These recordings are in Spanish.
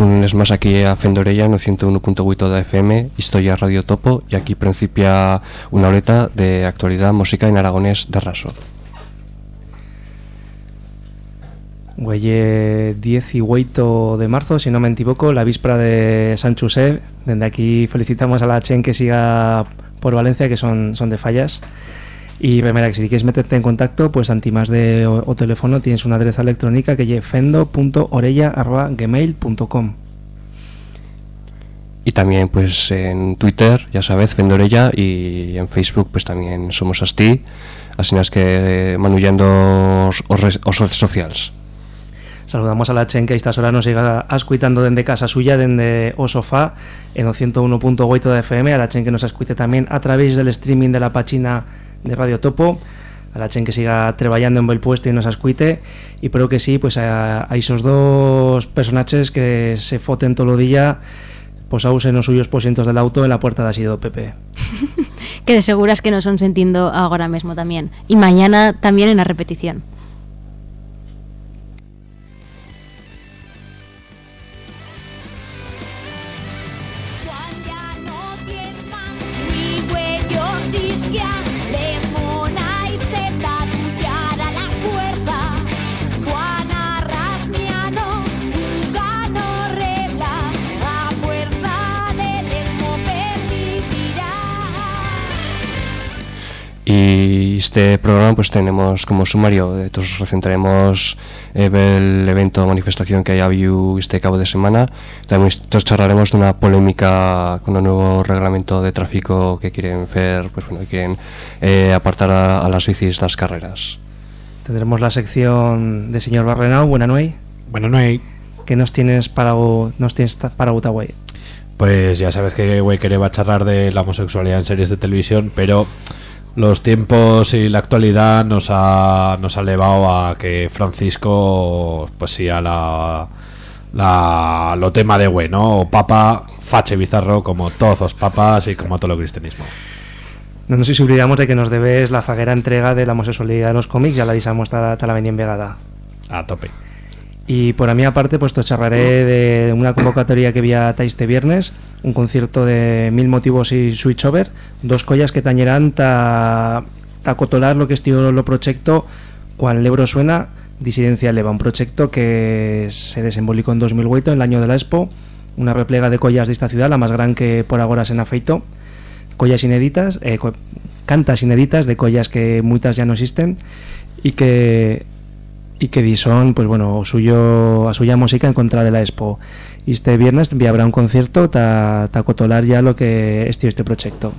un mes más aquí a Fendorella no 101.8 de FM, Historia Radio Topo y aquí principia una horeta de actualidad música en aragonés de raso. Güelle 18 de marzo, si no me equivoco, la víspera de San Chusé. Desde aquí felicitamos a la Chen que siga por Valencia, que son, son de fallas. Y primera, que si quieres meterte en contacto, pues antimás de o, teléfono tienes una adresa electrónica que es fendo.orella.gmail.com y también pues en Twitter, ya sabes, Fendorella y en Facebook pues también somos Asti, así es que manullando os, redes sociales. Saludamos a la Chen que a estas horas nos siga escuchando desde casa suya, desde o sofá, en 101.8 de FM, a la Chen que nos escuche también a través del streaming de la página de Radio Topo, a la Chen que siga trabajando en buen puesto y nos escuite, y creo que sí, pues a, esos dos personajes que se foten todo el día pues usen los suyos posientos del auto en la puerta de sido Pepe. que de seguras que nos son sintiendo ahora mismo también. Y mañana también en la repetición. Y este programa pues tenemos como sumario, entonces recentraremos eh, el evento o manifestación que haya habido este cabo de semana. También charlaremos de una polémica con un nuevo reglamento de tráfico que quieren hacer, pues bueno, quieren eh, apartar a, las bicis las carreras. Tendremos la sección de señor Barrenau, buena noche. Buena noche. ¿Qué nos tienes para nos tienes para Utaway? Pues ya sabes que güey quería charlar de la homosexualidad en series de televisión, pero los tiempos y la actualidad nos ha, nos ha llevado a que Francisco, pues sí, a la, la lo tema de güey, ¿no? O papa, fache bizarro, como todos los papas y como todo el cristianismo. No nos si olvidamos de que nos debes la zaguera entrega de la homosexualidad de los cómics, ya la avisamos, hasta la venía en vegada. A tope. Y por a mí aparte, pues te charlaré de una convocatoria que había este viernes, un concierto de Mil Motivos y Switchover, dos collas que tañerán ta, ta cotolar lo que es lo proyecto cuando el Ebro suena Disidencia Leva, un proyecto que se desembolicó en 2008, en el año de la Expo, una replega de collas de esta ciudad, la más gran que por ahora se en afeito, collas inéditas, eh, cantas inéditas de collas que muchas ya no existen y que y que son pues bueno, suyo, a suya música en contra de la Expo. Y este viernes habrá un concierto para cotolar ya lo que es este proyecto.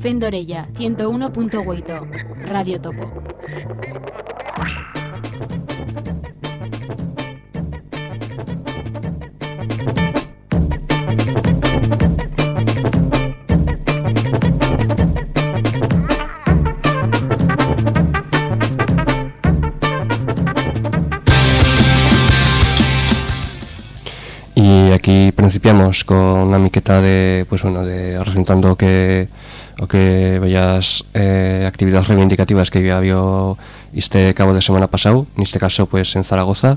Fendorella 101.8 Radio Topo. Y aquí principiamos con una miqueta de, pues bueno, de representando que o que bellas eh, actividades reivindicativas que había habido este cabo de semana pasado, en este caso pues en Zaragoza,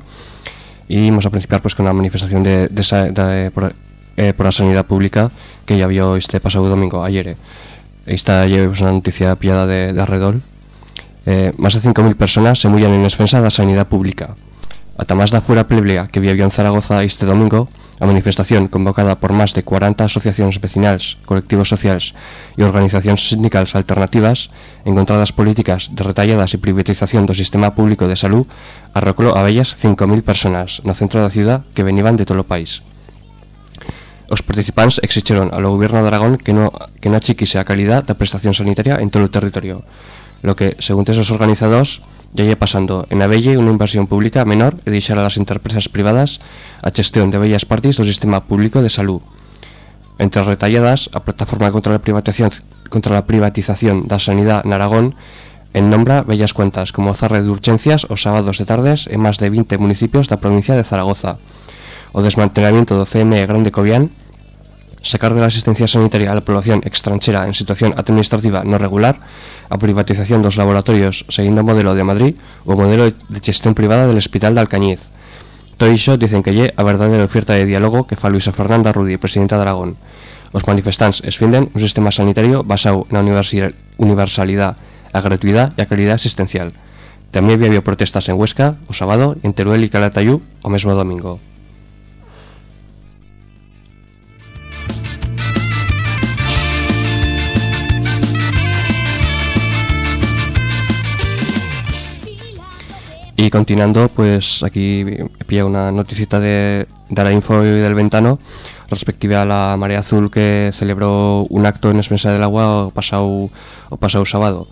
y vamos a principiar pues con una manifestación de, de, sa- de- por, eh, por la sanidad pública que ya vio este pasado domingo, ayer. Esta é una noticia pillada de, de Arredol. Eh, más de 5.000 personas se mullan en defensa da sanidad pública. Ata máis da fuera pleblea que vivió en Zaragoza este domingo, a manifestación convocada por máis de 40 asociacións vecinales, colectivos sociales e organizacións sindicales alternativas en contra das políticas de retalladas e privatización do sistema público de salud arroclou a bellas 5.000 personas no centro da ciudad que veniban de todo o país. Os participantes exigiron ao goberno de Aragón que no, que no achiquise a calidad da prestación sanitaria en todo o territorio, lo que, según esos organizados, ya lle pasando en Abelle unha inversión pública menor e deixar a las empresas privadas a gestión de bellas partes do sistema público de salud. Entre as retalladas, a plataforma contra a privatización, contra a privatización en Aragón en nombra bellas cuentas como zarre de urgencias os sábados de tardes en máis de 20 municipios da provincia de Zaragoza, o desmantelamiento do CME Grande Cobián, sacar de la asistencia sanitaria a la población extranjera en situación administrativa no regular, a privatización dos laboratorios seguindo o modelo de Madrid o modelo de gestión privada del Hospital de Alcañiz. Todo iso dicen que lle a verdadeira oferta de diálogo que fa Luisa Fernanda Rudi, presidenta de Aragón. Os manifestantes esfinden un sistema sanitario basado na universalidade, a gratuidade e a calidad asistencial. Tamén había protestas en Huesca, o sábado, en Teruel e Calatayú, o mesmo domingo. Y continuando, pues aquí he pillado una noticita de, de la info y del ventano respectiva a la Marea Azul que celebró un acto en Espensa del Agua o pasado, o pasado sábado.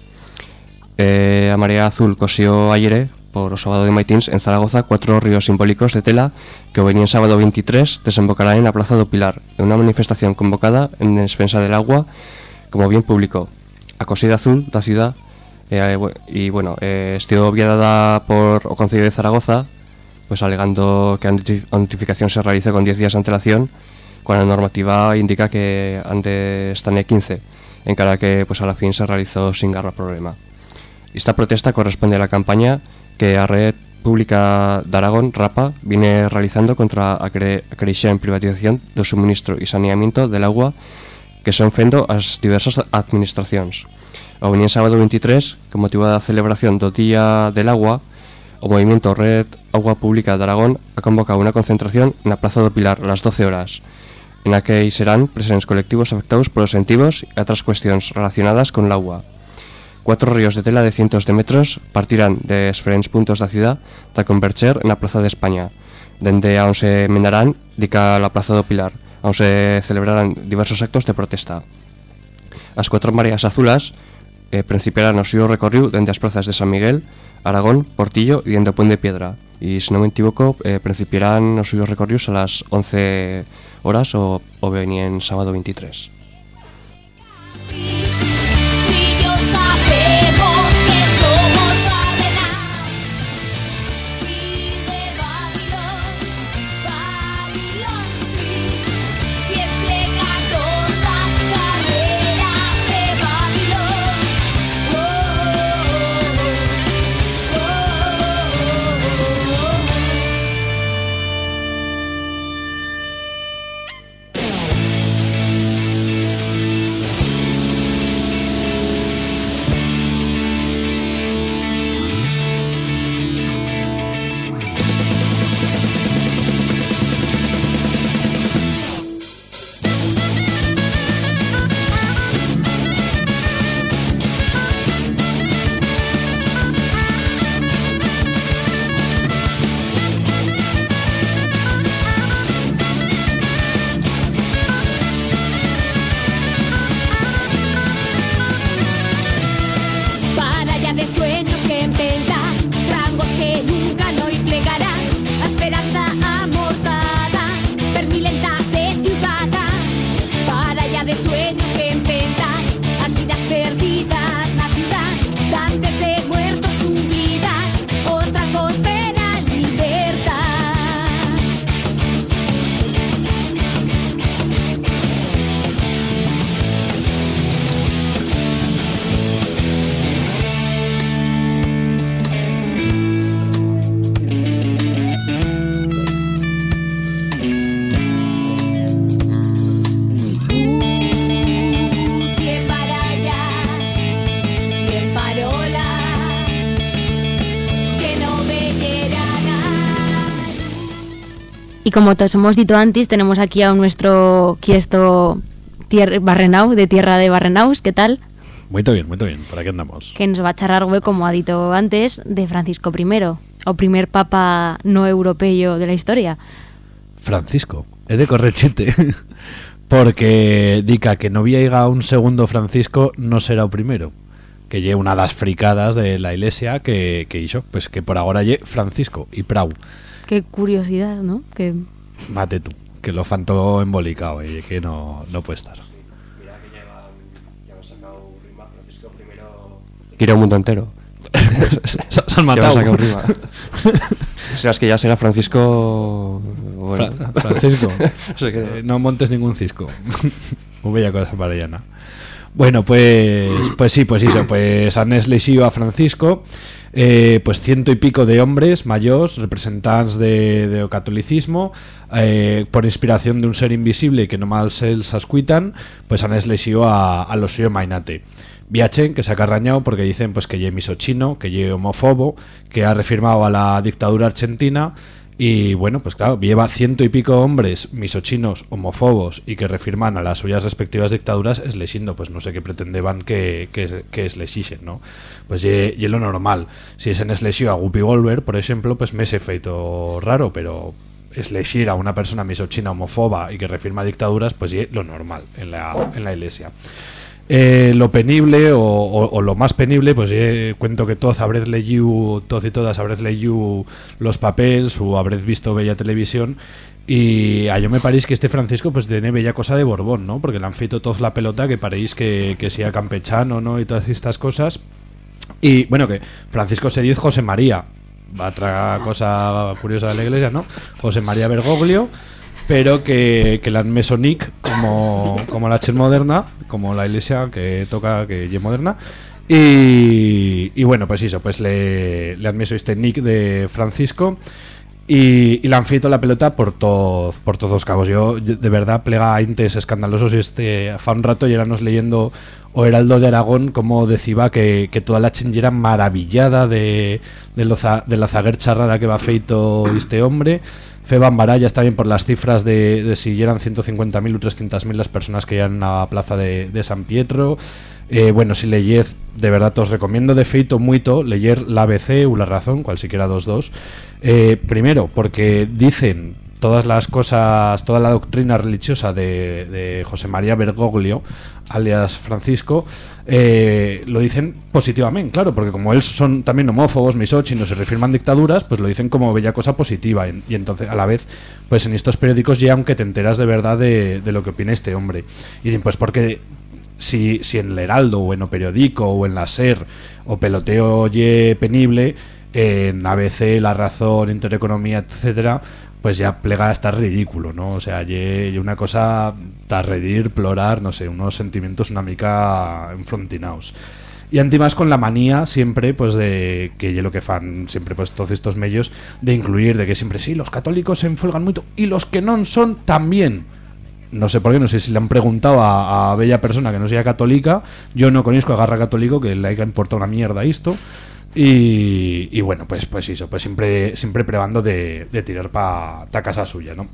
Eh, a Marea Azul cosió ayer, por o sábado de Maitins, en Zaragoza, cuatro ríos simbólicos de tela que o venía sábado 23 desembocará en la Plaza do Pilar, en una manifestación convocada en Despensa del Agua como bien público. A cosida azul da ciudad eh, bu- y bueno, eh, estivo obviada por o Concello de Zaragoza pues alegando que a noti- a notificación se realice con 10 días de antelación cuando la normativa indica que ante están en 15 en cara que pues a la fin se realizó sin garra problema. Esta protesta corresponde a la campaña que a Red Pública de Aragón, RAPA, viene realizando contra a, cre en privatización do suministro e saneamiento del agua que son fendo as diversas administracións. O venía sábado 23, con motivo da celebración do Día del Agua, o movimento Red Agua Pública de Aragón ha convocado unha concentración na Plaza do Pilar a las 12 horas, en la que serán presentes colectivos afectados polos sentivos e outras cuestións relacionadas con el agua. Cuatro ríos de tela de cientos de metros partirán de diferentes puntos da ciudad para converger na Plaza de España, dende a onde se mendarán dica la Plaza do Pilar, onde se celebrarán diversos actos de protesta. As cuatro mareas azulas eh, principiarán o seu recorrido dende as plazas de San Miguel, Aragón, Portillo e dende o Puente de Piedra. E, se non me equivoco, eh, principiarán os seus recorridos a las 11 horas o, o venien sábado 23. Y como todos hemos dicho antes, tenemos aquí a nuestro quiesto Barrenau, de Tierra de Barrenaus, ¿qué tal? Muy bien, muy bien. Por aquí andamos. Que nos va a charlar, güey, como ha dicho antes, de Francisco I, o primer papa no europeo de la historia. Francisco, es de correchite. Porque dica que no viaiga un segundo Francisco no será o primero. Que lle una das fricadas de la iglesia que, que hizo, pues que por ahora lle Francisco y Prau. Qué curiosidad, ¿no? Que Mate tú, que lo fanto embolicado y que no, no puede estar. Quiere un mundo entero. Se han Ya matado. rima. o sea, es que ya será Francisco... Bueno, Fra- Francisco, eh, no montes ningún cisco. Muy bella cosa para Llana. Bueno, pues, pues sí, pues eso, pues han elegido a Francisco, eh, pues ciento y pico de hombres mayores, representantes de, catolicismo, eh, por inspiración de un ser invisible que nomás se els ascuitan, pues han elegido a, a los suyo mainate. Viachen, que se ha carrañado porque dicen pues que ye misochino, que ye homofobo, que ha refirmado a la dictadura argentina y bueno, pues claro, lleva ciento y pico hombres misochinos, homofobos y que refirman a las suyas respectivas dictaduras es pues no sé qué pretendeban que, que, que es ¿no? Pues ye, ye lo normal. Si es en eslesio a Guppy Golver, por ejemplo, pues me ese feito raro, pero es a una persona misochina, homofoba y que refirma dictaduras, pues ye lo normal en la, en la iglesia. Eh, lo penible o, o- o lo más penible, pues eh, cuento que todos habréis leído, todos y todas habréis leído los papeles o habréis visto bella televisión y a yo me parece que este Francisco pues tiene bella cosa de Borbón, ¿no? Porque le han feito todos la pelota que paréis que, que sea campechano, ¿no? Y todas estas cosas. Y bueno, que Francisco se dice José María, otra cosa curiosa de la iglesia, ¿no? José María Bergoglio, pero que, que la Mesonic, como, como la Chen moderna, como la iglesia que toca que es moderna. Y, y bueno, pues eso, pues le, le han meso este nick de Francisco y, y le han feito la pelota por todos por todos los cabos. Yo de verdad plega a intes escandalosos este fa un rato y éramos leyendo o Heraldo de Aragón como decía que, que toda la chinllera maravillada de, de, lo za- de la zaguer charrada que va feito este hombre. Feban barallas también por las cifras de, de si eran 150.000 o 300.000 las personas que iban a la plaza de, San Pietro. Eh, bueno, si leyez, de verdad os recomiendo de feito mucho leer la ABC o la razón, cualquiera dos dos. Eh, primero, porque dicen todas las cosas, toda la doctrina religiosa de, de José María Bergoglio, alias Francisco, eh, lo dicen positivamente, claro, porque como él son también homófobos, misóginos, se refirman dictaduras, pues lo dicen como bella cosa positiva. Y, entonces, a la vez, pues en estos periódicos ya, aunque te enteras de verdad de, lo que opina este hombre. Y pues porque si, si en el Heraldo o en O Periódico o en la SER o peloteo ye penible, en ABC, La Razón, Intereconomía, etcétera, pues ya plega a ridículo, ¿no? O sea, ye, una cosa ta reír, plorar, no sé, unos sentimientos una mica enfrontinaos. Y antimás con la manía siempre, pues de que ye lo que fan siempre pues todos estos medios de incluir, de que siempre sí, los católicos se enfolgan mucho y los que no son también no sé por qué, no sé si le han preguntado a, a bella persona que no sea católica, yo no conozco a Garra Católico que le haya importado una mierda esto. Y, y bueno, pues pues eso, pues siempre siempre probando de, de tirar para casa suya, ¿no?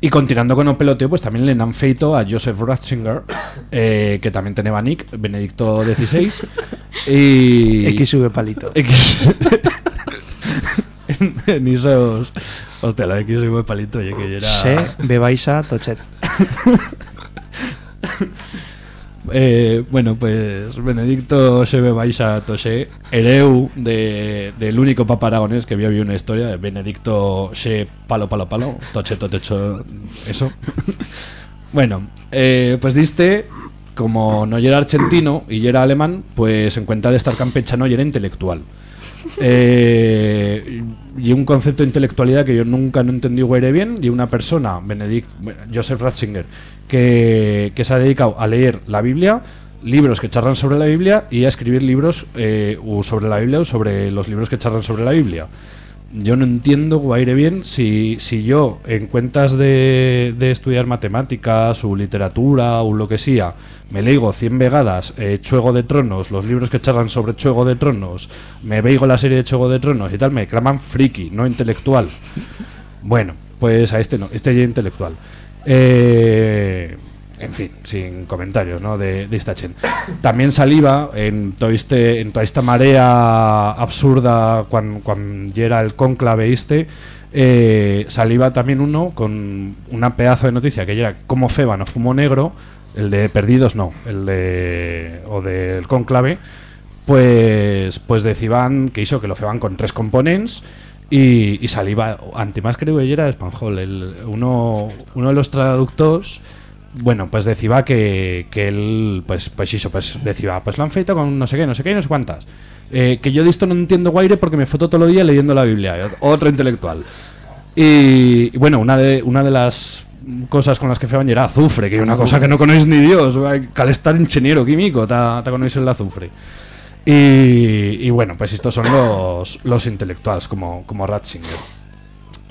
Y continuando con el peloteo, pues también le han feito a Joseph Ratzinger, eh, que también tenía Nick, Benedicto XVI. y XV palito. X. en esos. Hostia, la X fue palito, oye, que yo era. Se, Bebaixa, Tochet. Eh, bueno, pues Benedicto se baixa Tosé, hereu de, del único papa aragonés que había habido una historia de Benedicto se palo palo palo, toche tocho eso. bueno, eh, pues diste como no era argentino y era alemán, pues en cuenta de estar campechano y era intelectual. Eh, y un concepto de intelectualidad que yo nunca no entendí güey bien y una persona, Benedict, Joseph Ratzinger, que, que se ha dedicado a leer la Biblia, libros que charlan sobre la Biblia y a escribir libros eh, sobre la Biblia o sobre los libros que charlan sobre la Biblia. Yo no entiendo, guaire bien, si, si yo en cuentas de, de estudiar matemáticas o literatura o lo que sea, me leigo 100 vegadas eh, Chuego de Tronos, los libros que charlan sobre Chuego de Tronos, me veigo la serie de Chuego de Tronos y tal, me claman friki, no intelectual. Bueno, Pues a este no, este ya intelectual. Eh, en fin, sin comentarios, ¿no? De, esta chen. También saliva en todo este, en toda esta marea absurda cuando, cuando era el cónclave este. eh, saliva también uno con una pedazo de noticia que era como Feba no fumó negro, el de Perdidos no, el de o del cónclave, pues pues decían que hizo que lo feban con tres componentes y, y saliva antimás creo que era Espanjol, el, uno, uno de los traductores bueno, pues decía que, que él, pues, pues eso, pues decía, pues lo han feito con no sé qué, no sé qué, no sé cuántas. Eh, que yo de esto no entiendo guaire porque me foto todo el día leyendo la Biblia, otro intelectual. Y, y bueno, una de, una de las cosas con las que feban era azufre, que es una cosa que no conoces ni Dios, cal estar ingeniero químico, ta conoces el azufre. Y, y bueno, pues estos son los, los intelectuales, como, como Ratzinger.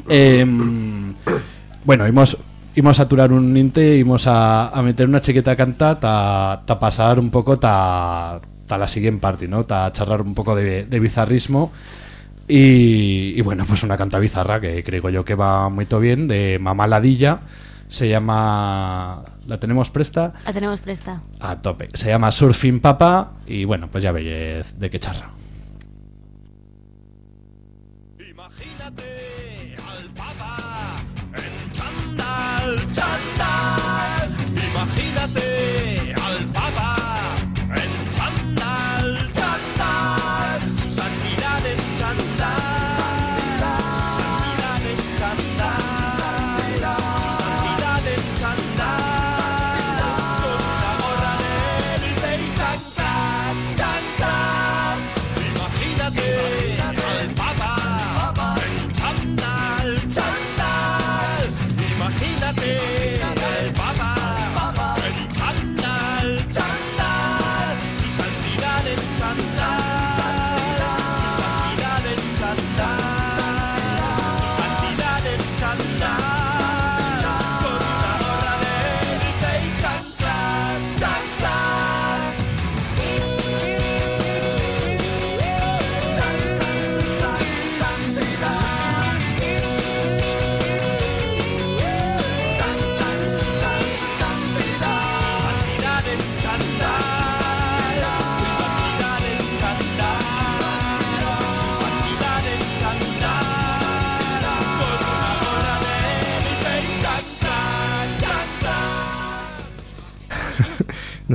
Em, bueno, íbamos, íbamos a aturar un inte, íbamos a, a meter una chiqueta canta ta, ta pasar un poco ta, ta la siguiente parte, ¿no? Ta charlar un poco de, de bizarrismo. Y, y bueno, pues una canta bizarra que creo yo que va muy bien, de Mamá Ladilla. Se llama. ¿La tenemos presta? La tenemos presta. A tope. Se llama Surfing Papa. Y bueno, pues ya veis de qué charra.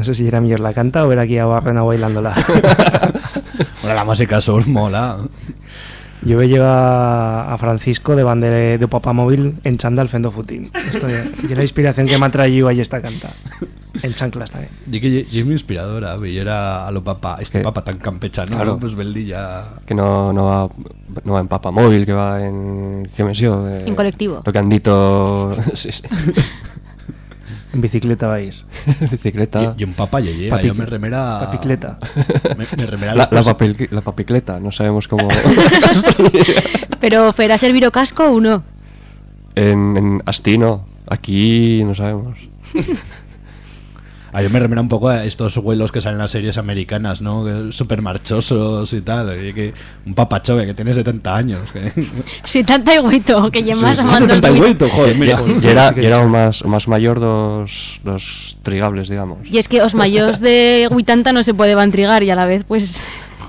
No sé si era mejor la canta o era aquí a Barrena bailándola. Bueno, la música sur mola. Yo veía a, a Francisco de bande de, de Papa Móvil en chándal fendo futín. Esto y la inspiración que me ha traído ahí esta canta. En chanclas también. Y que y es muy inspiradora, ver a lo papá, este Que- papa tan campechano, Claro. pues Beldilla. que no, no, va, no va en papa móvil, que va en... ¿Qué me sé yo? Eh, En colectivo. Lo que han dicho... sí, sí. En bicicleta vais. Bicicleta. Y, y un papa ya llega, Papi- yo me remera. papicleta. Me, me remera La, la, la papicleta, no sabemos cómo... Pero ¿ferá servir o casco o no? en, en Astino, aquí no sabemos. Ah, yo me remera un poco a estos vuelos que salen en las series americanas, ¿no? Súper marchosos y tal. Y que un papachove que tiene 70 años. que- Si tanta iguito que llevas Sí, sí, amando 78, joder, mira. Y era, y era o más, más mayor dos, dos trigables, digamos. Y es que os mayores de 80 no se puede vantrigar y a la vez pues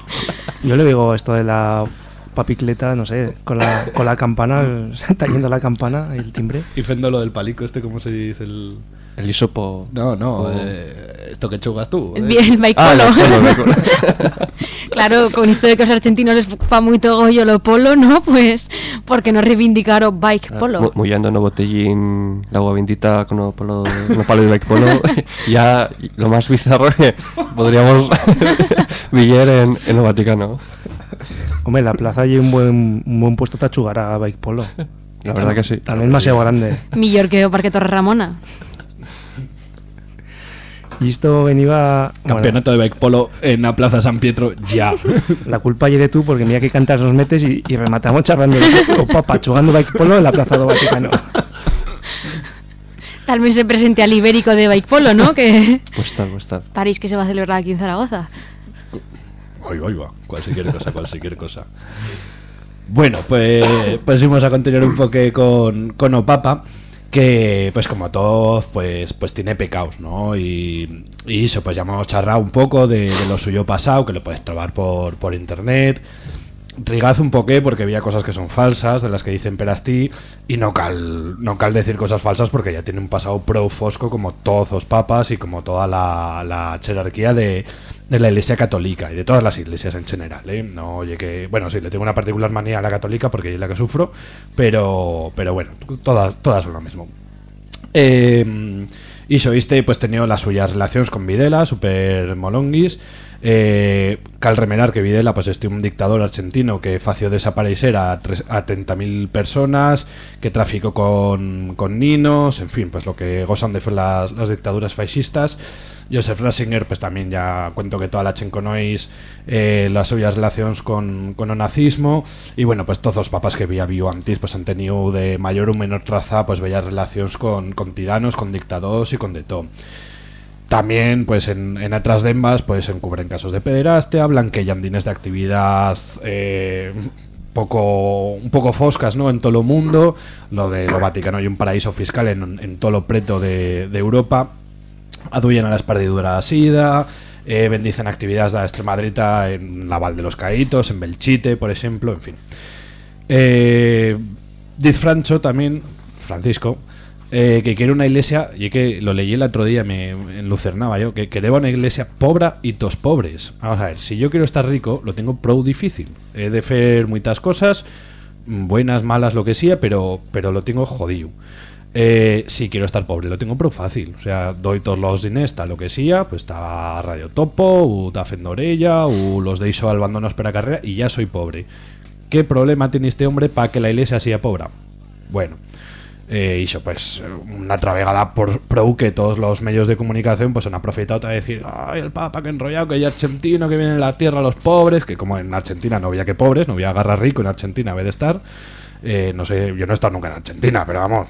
Yo le digo esto de la papicleta, no sé, con la, con la campana, el- tallando la campana, el timbre. Y fendo lo del palico este, ¿cómo se dice? El... El hisopo... No, no, o- eh, esto que chugas tú. el, eh. el bike Ah, polo. el polo, el polo. claro, con esto de que os argentinos les fa muy gollo lo polo, ¿no? Pues porque no reivindicaron bike polo. Mu- Mullando no botellín el agua bendita con un polo, un palo de bike polo. ya lo más bizarro que podríamos villar en, en el Vaticano. Hombre, la plaza hay un buen, un buen puesto para jugar a bike polo. La verdad que sí. Tal vez demasiado grande. Millor que o Parque Torre Ramona. Y esto venía... bueno, Campeonato de bike polo en la Plaza San Pietro, ya. la culpa de tú porque mira que cantas los metes y, y rematamos charlando o papá jugando bike polo en la plaza do Vaticano. Tal vez se presente al ibérico de bike polo, ¿no? Que Pues tal, pues tal. París que se va a celebrar aquí en Zaragoza. Ahí va, ahí va. Cualquier cosa, cualquier cosa. Bueno, pues, pues vamos a continuar un poco con, con o Papa, que pues como todos, pues, pues tiene pecados, ¿no? Y, y eso, pues ya hemos un poco de, de lo suyo pasado, que lo puedes probar por, por internet. Rigaz un poqué porque había cosas que son falsas, de las que dicen Perasti, y no cal, no cal decir cosas falsas porque ya tiene un pasado pro fosco como todos los papas y como toda la, la jerarquía de, de la iglesia católica y de todas las iglesias en general, ¿eh? No, oye que, bueno, sí, le tengo una particular manía a la católica porque es la que sufro, pero, pero bueno, todas, todas son lo mismo. Eh, y Soiste pues tenía las suyas relaciones con Videla, super molonguis. Eh, cal remenar que Videla pues este un dictador argentino que fació desaparecer a, tres- a 30.000 personas, que traficó con, con ninos, en fin, pues lo que gozan de las, las dictaduras fascistas. Joseph Ratzinger, pues también ya cuento que toda la chen conois eh, las suyas relaciones con, con o nazismo y bueno, pues todos los papas que había visto antes pues han tenido de mayor o menor traza pues bellas relaciones con, con tiranos, con dictadores y con de todo. También, pues en, en otras dembas, pues encubren casos de pederastia, blanqueandines de actividad eh, poco, un poco foscas, ¿no? En todo el mundo, lo de lo Vaticano y un paraíso fiscal en, en todo lo preto de, de Europa, aduyen a las perdiduras SIDA, eh, bendicen actividades de la extrema derecha en la Val de los Caítos, en Belchite, por ejemplo, en fin. Eh, Diz Francho también, Francisco, eh, que quiere una iglesia, y que lo leí el otro día, me enlucernaba yo, que quería una iglesia pobre y tos pobres. Vamos a ver, si yo quiero estar rico, lo tengo pro difícil. He de hacer muchas cosas, mm, buenas, malas, lo que sea, pero, pero lo tengo jodido. Eh, si quiero estar pobre, lo tengo pro fácil. O sea, doy todos los está lo que sea, pues está Radio Topo, o está Fendorella, o los deixo al abandono espera carrera, y ya soy pobre. ¿Qué problema tiene este hombre para que la iglesia sea pobre? Bueno, eh, hizo pues una travegada por pro que todos los medios de comunicación pues han aproveitado a decir ay el papa que enrollado que es argentino que viene en la tierra los pobres que como en Argentina no había que pobres no había agarrar rico en Argentina debe de estar eh, no sé yo no he estado nunca en Argentina pero vamos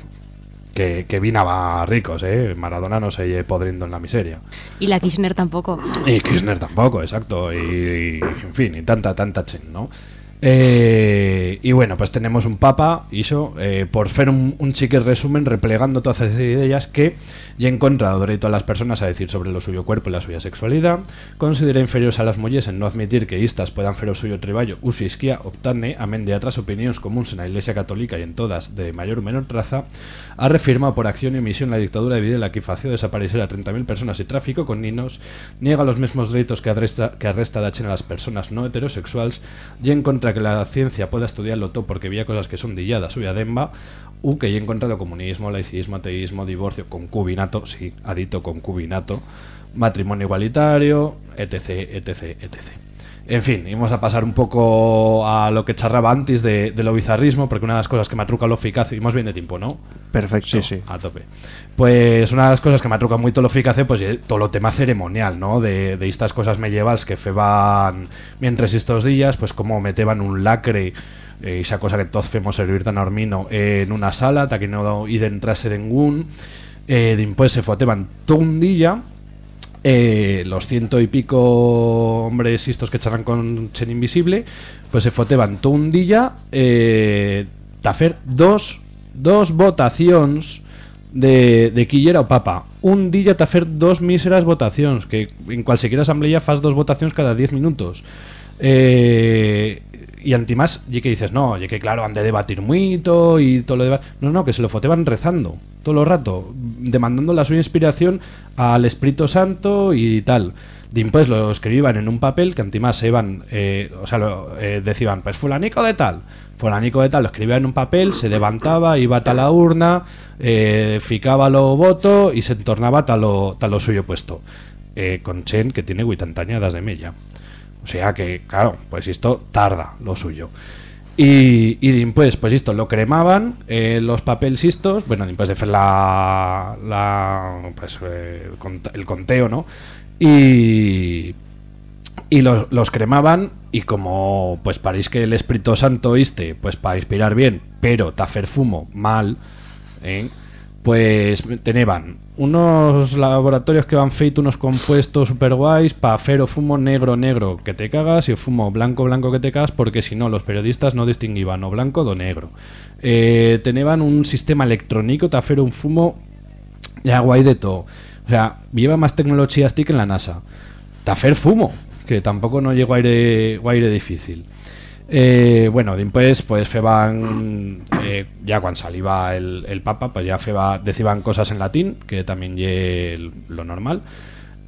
que, que vinaba ricos eh Maradona no se lle podriendo en la miseria Y la Kirchner tampoco. y Kirchner tampoco, exacto. Y, y, en fin, y tanta, tanta chen, ¿no? Eh, y bueno, pues tenemos un papa, hizo, eh, por hacer un, un chique resumen, replegando todas esas ideas que ya he encontrado derecho a las personas a decir sobre lo suyo cuerpo y la suya sexualidad, considera inferiores a las mujeres en no admitir que estas puedan hacer o suyo treballo usisquia, optarne, amén de otras opiniones comunes en la Iglesia Católica y en todas de mayor o menor traza, ha refirmado por acción y omisión la dictadura de Videla que fació desaparecer a 30.000 personas y tráfico con niños, niega los mismos derechos que arresta, que arresta Dachen a las personas no heterosexuales y en contra que la ciencia pueda estudiarlo todo porque había cosas que son dilladas o ademba, u que ya en contra de comunismo, laicismo, ateísmo, divorcio, concubinato, sí, adito concubinato, matrimonio igualitario, etc, etc, etc. En fin, íbamos a pasar un poco a lo que charraba antes de, de lo bizarrismo, porque una de las cosas que me atruca lo eficaz, y más bien de tiempo, ¿no? Perfecto. Sí, sí. A tope. Pues una de las cosas que me atruca muy todo lo eficaz pues eh, todo lo tema ceremonial, ¿no? De, de estas cosas medievales que feban mientras estos días, pues como meteban un lacre eh, esa cosa que todos femos servir tan hormino en una sala, ta que no id entrase de ningún eh, después se foteban todo un día eh, los ciento y pico hombres estos que charlan con Chen Invisible, pues se foteban todo un día eh, ta hacer dos, dos votaciones de, de qui era o papa. Un día te hacer dos míseras votaciones, que en cualquier asamblea fas dos votaciones cada 10 minutos. Eh, y antimás, y que dices, no, y que claro, han de debatir mucho y todo lo demás. No, no, que se lo foteban rezando todo el rato, demandando la suya inspiración al Espíritu Santo y tal. Después lo escribían en un papel que antimás se iban, eh, o sea, lo, eh, decían, pues fulanico de tal, fulanico de tal, lo escribía en un papel, se levantaba, iba a la urna, eh, ficaba lo voto y se entornaba tal lo suyo puesto. Eh, con Chen, que tiene 80 añadas de mella. O sea que, claro, pues esto tarda lo suyo. Y, y después, pues esto, lo cremaban, eh, los papeles estos, bueno, después de hacer la, la pues, eh, el cont- el conteo, ¿no? Y, y los, los cremaban y como pues parece que el Espíritu Santo este, pues para inspirar bien, pero ta hacer fumo mal, ¿eh? pues teneban unos laboratorios que van feito unos compuestos super guays para hacer o fumo negro negro que te cagas y fumo blanco blanco que te cagas porque si no los periodistas no distinguían o blanco do negro. Eh, teneban un sistema electrónico para hacer un fumo ya guay de todo. O sea lleva más tecnología que en la NASA. Ta hacer fumo que tampoco no llegó aire aire difícil eh, bueno, después pues feban eh, ya cuando salía el, el Papa, pues ya feba, decían cosas en latín, que también ye lo normal.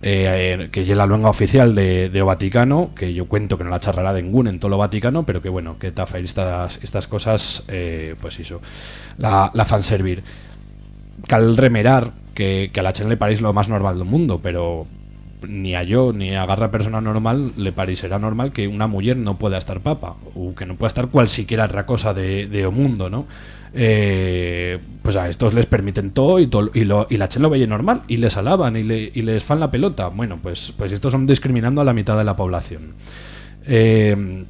eh, eh, que ye la lengua oficial de, de Vaticano, que yo cuento que no la charrará ningún en todo lo Vaticano, pero que bueno, que ta fer estas, estas cosas, eh, pues eso, la, la fan servir. Cal remerar que, que a la chen le parece lo más normal del mundo, pero ni a yo ni a garra persona normal le parecerá normal que una mujer no pueda estar papa o que no pueda estar cualquiera otra cosa de, de mundo, ¿no? Eh, pues a estos les permiten todo y, todo, y, lo, y la chen lo veía normal y les alaban y, le- y les fan la pelota. Bueno, pues, pues estos son discriminando a la mitad de la población. Eh,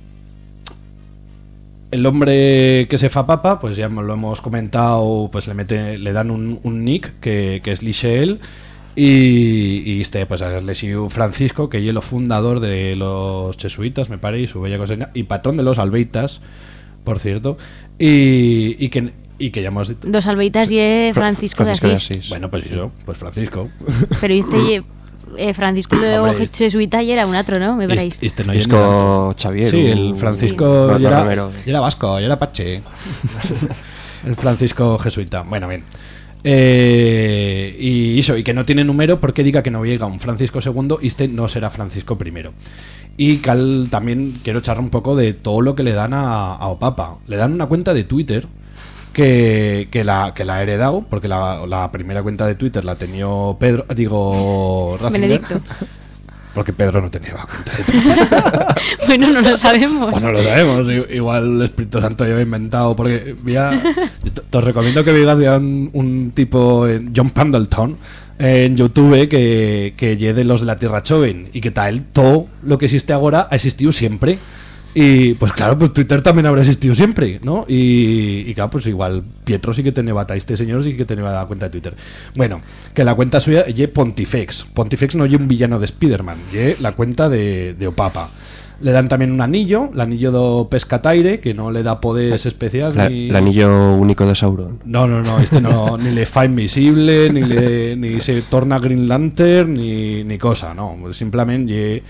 el hombre que se fa papa, pues ya lo hemos comentado, pues le mete, le dan un, nick que, que es Licheel y, y este pues es Lesiu Francisco, que es el fundador de los jesuitas, me parece, y su bella coseña, y patrón de los albeitas, por cierto, y, y que y que ya hemos dicho. Dos albeitas y eh, Francisco, Francisco de de Asís. Bueno, pues eso, pues Francisco. Pero este ye- eh, Francisco luego jesuita y era un otro, ¿no? Me veréis. Este- este no Francisco Xavier. Sí, el Francisco Sí. era, era vasco, ya era pache. el Francisco jesuita. Bueno, bien. Eh, y eso, y que no tiene número porque diga que no llega un Francisco II y este no será Francisco I. Y cal, también quiero echar un poco de todo lo que le dan a, a Opapa. Le dan una cuenta de Twitter que, que la, que la ha heredado, porque la, la primera cuenta de Twitter la tenía Pedro, digo, Ratzinger, Benedicto. Porque Pedro no tenía cuenta de Twitter. bueno, no lo sabemos. Pues no lo sabemos, igual el Espíritu Santo yo he inventado, porque había, te, os recomiendo que veáis un, un tipo, John Pendleton, en YouTube que, que lle de los de la Tierra Joven y que tal todo lo que existe ahora ha existido siempre. Y pues claro, pues Twitter también habrá existido siempre, ¿no? Y, y claro, pues igual Pietro sí que tenía a este señor sí que tenía la cuenta de Twitter. Bueno, que la cuenta suya ye Pontifex. Pontifex no ye un villano de Spider-Man, la cuenta de, de Opapa. Le dan también un anillo, el anillo do pescataire, que no le da poderes especiales La- ni... el anillo único de Sauron. No, no, no, este no, ni le fa invisible, ni, le, ni se torna Green Lantern, ni, ni cosa, no. Simplemente,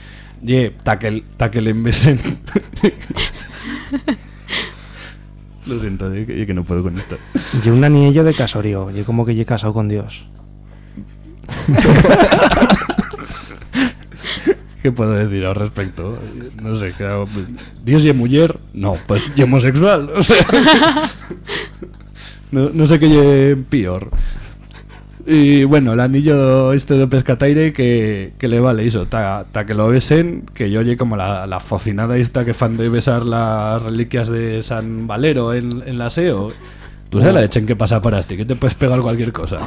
ye, ye, ta que, ta que le envesen. Lo siento, ye, que, ye que no puedo con esto. Y un anillo de casorio, y como que yo casado con Dios. ¿Qué puedo decir al respecto? No sé, claro, Dios y mujer, no, pues y homosexual, o sea, no, no sé qué ye peor. Y bueno, el anillo este de pescataire que, que le vale eso, ta, ta que lo besen, que yo oye como la, la focinada esta que fan de besar las reliquias de San Valero en, en la SEO. Tú sabes la echen que pasa para ti, que te puedes pegar cualquier cosa.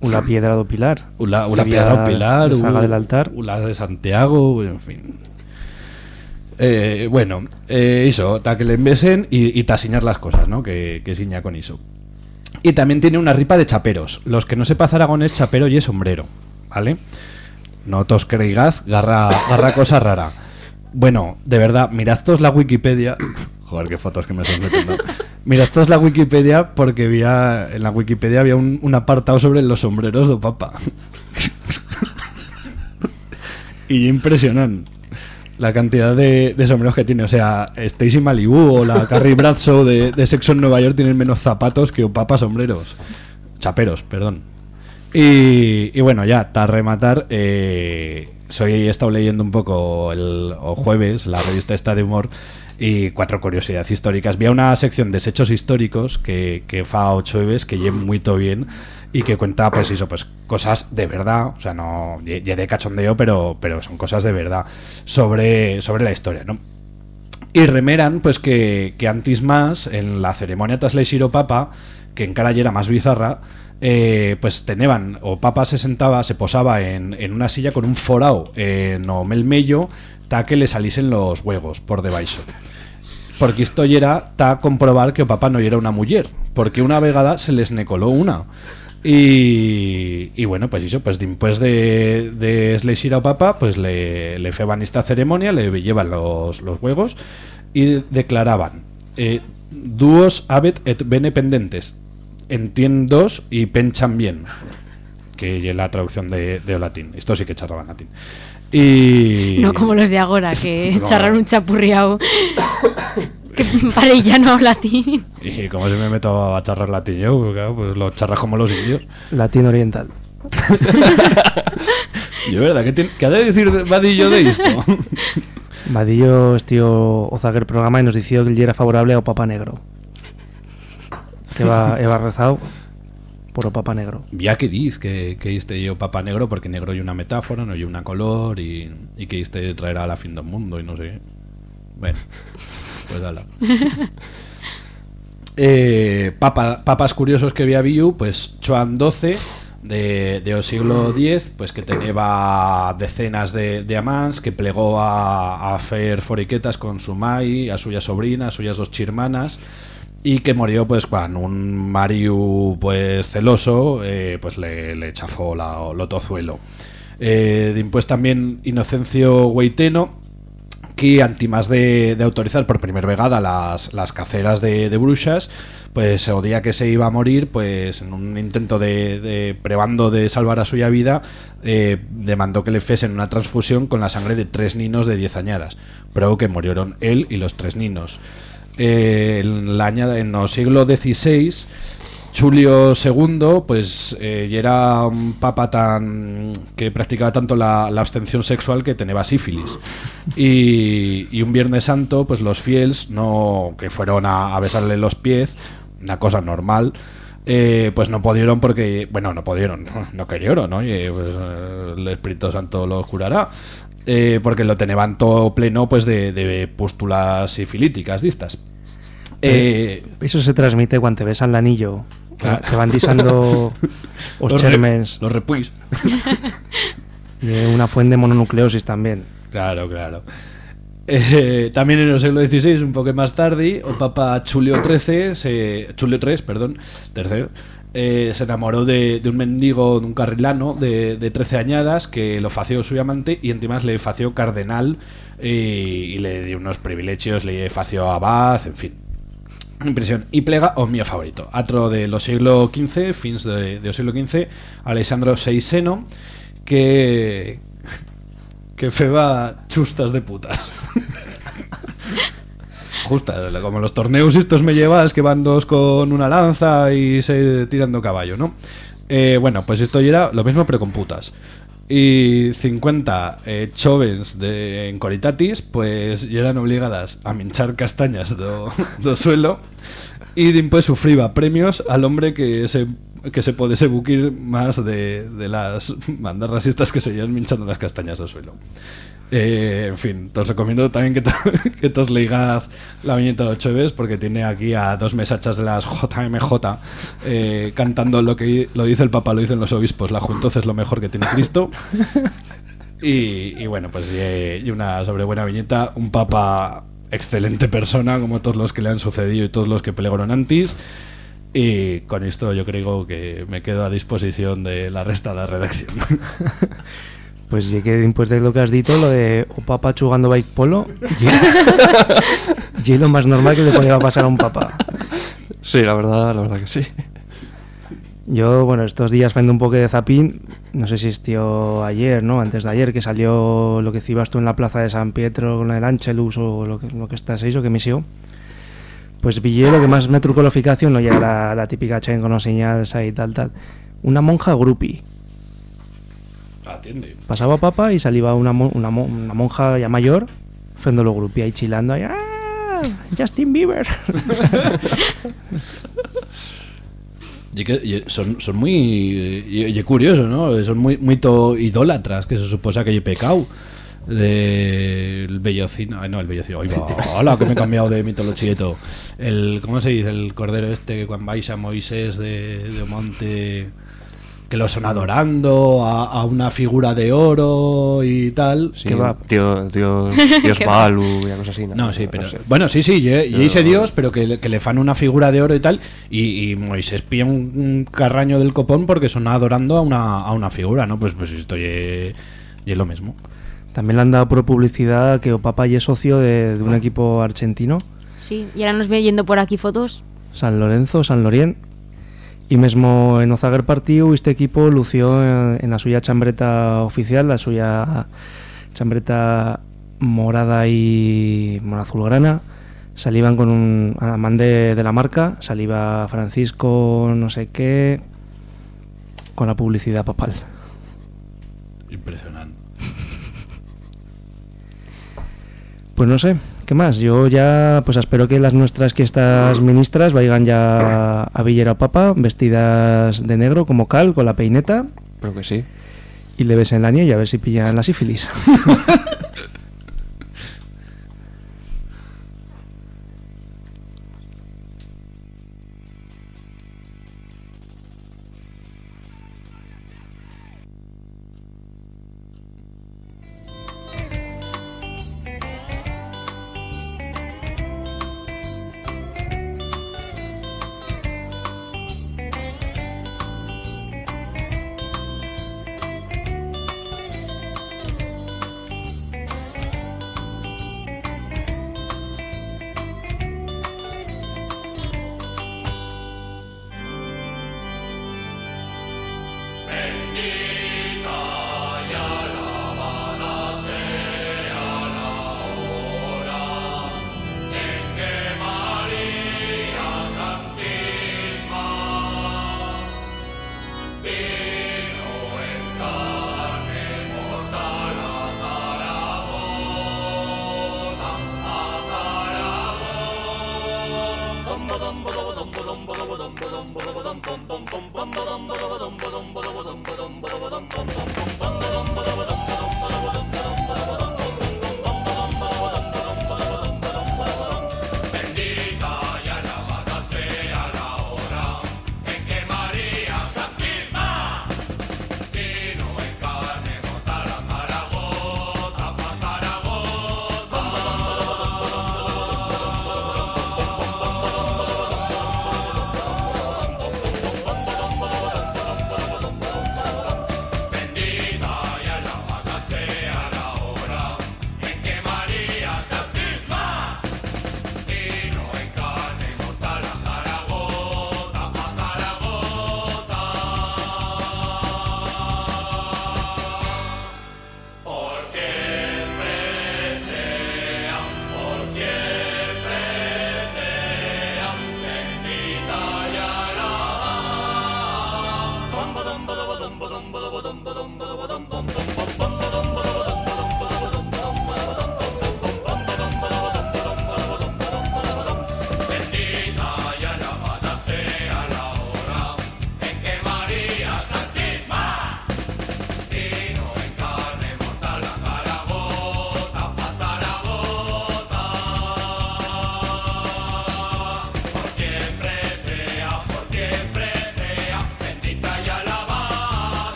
Una piedra do pilar. Una, una piedra había pilar, de zaga un- del altar. una de Santiago, en fin. Eh, bueno, eh, eso, ta que le envesen y, y ta las cosas, ¿no? Que, que siña con eso. Y también tiene una ripa de chaperos. Los que no sepas aragonés, chapero y es sombrero, ¿vale? No tos creigaz, garra, garra cosa rara. Bueno, de verdad, mirad todos la Wikipedia. Joder, qué fotos que me estás metiendo. Mirad todos la Wikipedia porque había, en la Wikipedia había un, un apartado sobre los sombreros de papa. y impresionante la cantidad de, sombreros que tiene. O sea, Stacy Malibu o la Carrie Bradshaw de, de Sexo en Nueva York tienen menos zapatos que Opapa sombreros. Chaperos, perdón. Y, y bueno, ya, para rematar, eh, soy, he estado leyendo un poco el jueves la revista esta de humor y cuatro curiosidades históricas. Vi una sección de hechos históricos que, que fa ocho jueves, que lleva muy todo bien y que cuenta, pues eso, pues cosas de verdad, o sea, no ye de cachondeo, pero, pero son cosas de verdad sobre, sobre la historia, ¿no? Y remeran, pues que, que antes más, en la ceremonia tras Leishiro Papa, que en cara ya era más bizarra, eh, pues tenían, o Papa se sentaba, se posaba en, en una silla con un forao en o melmello, ta que le saliesen los huevos por debaixo. Porque esto ya era ta comprobar que o Papa no era una mujer, porque una vegada se les necoló una. Y, y bueno, pues eso, pues después de, de elegir ao papa, pues le, le feban esta ceremonia, le llevan los, los huevos y declaraban eh, duos habet et bene pendentes, entiendos y penchan bien, que es la traducción de, de latín. Esto sí que charraban latín. Y... No como los de agora, que No. charran un chapurriao que para ya no latín. Y como si me meto a charrar latín yo, pues claro, pues lo charras como los indios. Latín oriental. Y es verdad, ¿qué, tiene- qué ha de decir Vadillo de esto? Vadillo estío o zaguer programa y nos dició que él era favorable ao Papa Negro. Que va, Eva rezado por o Papa Negro. ya que diz que, que este yo papa negro, porque negro hay una metáfora, no hay una color, y, y que este traerá a la fin del mundo, y no sé. Bueno, pues ala. Eh, papa- papas curiosos que había viu, pues Choan XII de, de o siglo X, pues que tenía decenas de, amáns, que plegó a, a hacer foriquetas con su mai, a suya sobrina, a suyas dos chirmanas, y que murió pues cuando un Mariu pues celoso eh, pues le, chafó la, lo tozuelo. Después también Inocencio Guaiteno que antimás de, de autorizar por primera vegada las, las caceras de, de pues el día que se iba a morir, pues en un intento de, de prebando de salvar a suya vida, eh, demandó que le fesen una transfusión con la sangre de tres ninos de 10 añadas, pero que murieron él y los tres ninos. Eh, en, la en el siglo XVI, Julio II, pues eh, y era un papa tan que practicaba tanto la, la abstención sexual que tenía sífilis. Y, y un Viernes Santo, pues los fieles, no que fueron a, a besarle los pies, una cosa normal, eh, pues no pudieron porque, bueno, no pudieron, no querieron, ¿no? Y, pues, eh, el Espíritu Santo los curará. eh, porque lo tenían todo pleno pues de, de pústulas sifilíticas distas. Eh, Eso se transmite cuando te besan el anillo. Claro. Que van disando os los re- chermens los repuis. y una fuente de mononucleosis también. Claro, claro. Eh, también en el siglo XVI, un poco más tarde, el Papa Julio XIII, se, Julio III, perdón, tercero, eh, se enamoró de, de un mendigo, de un carrilano de, de 13 añadas que lo fació su amante y encima le fació cardenal eh, y le dio unos privilegios, le fació abad, en fin. Impresión. Y plega o mío favorito. Otro de los siglo XV, fins de, de los siglo XV, Alessandro Seiseno, que que feba chustas de putas. Justas, como los torneos estos medievales que van dos con una lanza y se tirando caballo, ¿no? Eh, bueno, pues esto ya era lo mismo pero con putas. Y 50 eh, de, en Coritatis, pues eran obligadas a minchar castañas do, do suelo y después sufriba premios al hombre que se que se puede buquir más de, de las bandas racistas que seguían minchando las castañas do suelo. Eh, en fin, os recomiendo también que, to- que tos leigad la viñeta de 8 veces porque tiene aquí a dos mesachas de las JMJ eh, cantando lo que lo dice el Papa, lo dicen los obispos, la juventud es lo mejor que tiene Cristo. Y, y bueno, pues y, y una sobre buena viñeta, un Papa excelente persona como todos los que le han sucedido y todos los que pelearon antes. Y con esto yo creo que me quedo a disposición de la resta de la redacción. Pues llegué después de lo que has dicho, lo de o papa jugando bike polo, y es lo más normal que le podía pasar a un papa. Sí, la verdad, la verdad que sí. Yo, bueno, estos días haciendo un poco de zapín, no sé si estuvo ayer, ¿no? Antes de ayer, que salió lo que ibas tú en la plaza de San Pietro con el Angelus o lo que, lo que me sigo. Pues pillé lo que más me trucó la no ya la, la típica chen con los señales ahí tal, tal. Una monja grupi. Atiende. Pasaba papa y salía una, mon- una, mon- una monja ya mayor, haciendo lo grupi ahí chilando ahí. ¡Ah! Justin Bieber. Son, son muy y, curioso, ¿no? Son muy muy to- idólatras, que se supone que hay pecado del bellocino, ay no, el bellocino, ay hola, que me he cambiado de mitologieto. El ¿cómo se dice? El cordero este que cuando vais a Moisés de, de monte que lo son adorando a, a una figura de oro y tal. Sí, Que va. Dios. Balu y cosas así. No, sí, pero. sé. Bueno, sí, sí, y, y Pero- ese dios, pero que, le- que le fan una figura de oro y tal. Y, y Moisés pilla un, un carraño del copón porque son adorando a una, a una figura, ¿no? Pues, pues esto y es lo mismo. También le han dado por publicidad que o papá y es socio de, de un equipo argentino, Sí, y ahora nos ve yendo por aquí fotos. San Lorenzo, San Lorien. Y mesmo en Ozager partido este equipo lució en, la suya chambreta oficial, la suya chambreta morada y mora azulgrana. Salían con un ademán de, de la marca, salía Francisco no sé qué con la publicidad papal. Impresionante. Pues no sé, ¿qué más? Yo ya pues espero que las nuestras que estas ministras vayan ya a Villera Papa vestidas de negro como cal con la peineta Creo que sí. y le besen la niña y a ver si pillan la sífilis.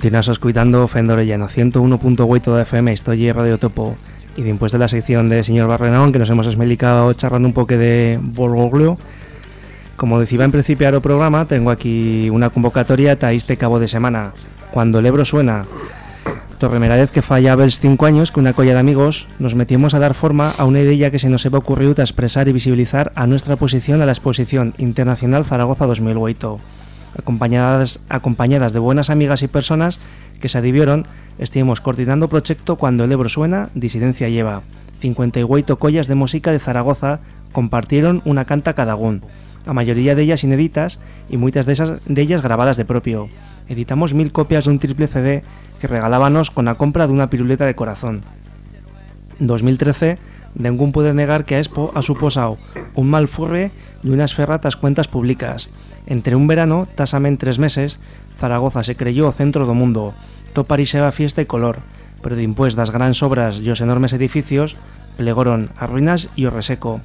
Continuas escuchando Fendor Lleno 101.8 de FM, estoy Radio Topo. Y después de la sección de señor Barrenón, que nos hemos esmelicado charlando un poco de Borgoglio, como decía en principio el programa, tengo aquí una convocatoria para este cabo de semana. Cuando el Ebro suena, Torremeradez que falla els 5 años que una colla de amigos nos metimos a dar forma a una idea que se nos heba ocurrido a expresar y visibilizar a nuestra posición a la Exposición Internacional Zaragoza 2008. Acompañadas, acompañadas de buenas amigas y personas que se adivieron, estuvimos coordinando proyecto cuando el Ebro suena, disidencia lleva. 58 collas de música de Zaragoza compartieron una canta cada uno, a mayoría de ellas inéditas y muchas de, esas, de ellas grabadas de propio. Editamos mil copias de un triple CD que regalábamos con la compra de una piruleta de corazón. 2013, ningún puede negar que a Expo ha suposado un mal furre y unas ferratas cuentas públicas. Entre un verano, tasamen tres meses, Zaragoza se creyó centro do mundo, to París era fiesta y color, pero dimpués das grandes obras y os enormes edificios, plegoron a ruinas y o reseco.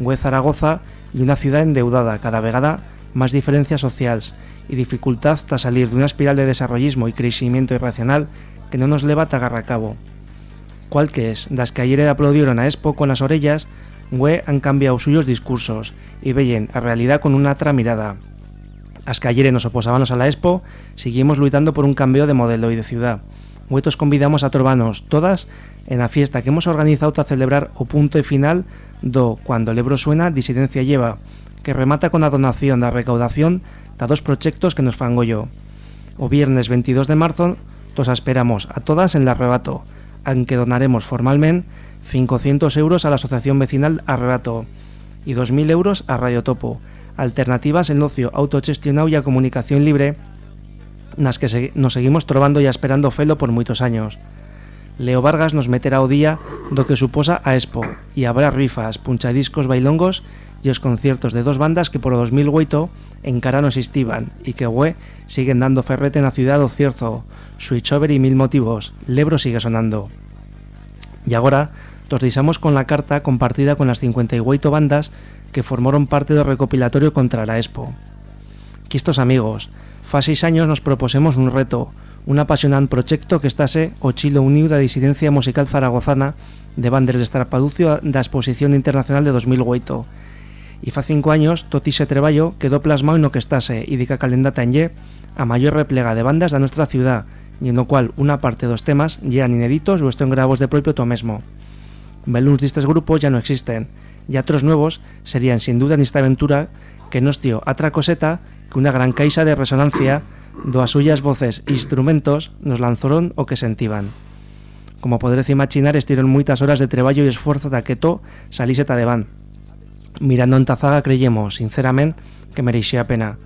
Hue Zaragoza y una ciudad endeudada, cada vegada más diferencias sociales y dificultad ta salir de una espiral de desarrollismo y crecimiento irracional que no nos leva a tagar a cabo. Cual que es, das que ayer aplaudieron a Expo con las orellas, hue han cambiado suyos discursos y veyen a realidad con una otra mirada. As ayer nos oposábamos a la Expo, seguimos luchando por un cambio de modelo y de ciudad. Huetos convidamos a torbanos todas en la fiesta que hemos organizado para celebrar o punto y final do Cuando el Ebro suena, disidencia lleva, que remata con la donación da recaudación da dos proyectos que nos fango yo. O viernes 22 de marzo, tos esperamos a todas en el arrebato, aunque donaremos formalmente 500 euros a la Asociación Vecinal Arrebato y 2.000 euros a Radio Topo, alternativas en ocio autogestionado y a comunicación libre, nas que nos seguimos trobando y esperando felo por muchos años. Leo Vargas nos meterá o día do que suposa a Expo y habrá rifas, punchadiscos bailongos y os conciertos de dos bandas que por o 2008 encara no existiban y que güe siguen dando ferrete na ciudad do Cierzo, Switchover y mil motivos, Lebro sigue sonando. Y agora nos deixamos con la carta compartida con las 58 bandas que formaron parte do recopilatorio contra la Expo. Quistos amigos, fa seis años nos proposemos un reto, un apasionante proyecto que estase o chilo unido da disidencia musical zaragozana de del estrapaducio da Exposición Internacional de 2008. E fa cinco años, tot ese treballo quedó plasmado no que estase e dica calendata en ye a mayor replega de bandas da nuestra ciudad, y en lo cual una parte dos temas llegan inéditos o estén grabos de propio to mesmo. Beluns de estos grupos ya no existen, y otros nuevos serían sin duda en esta aventura que nos dio otra coseta que una gran caixa de resonancia do as suyas voces e instrumentos nos lanzaron o que sentiban. Como podrece imaginar, estiraron moitas horas de traballo e esforzo da que to salise de van. Mirando en Tazaga creyemos, sinceramente, que mereixía a pena.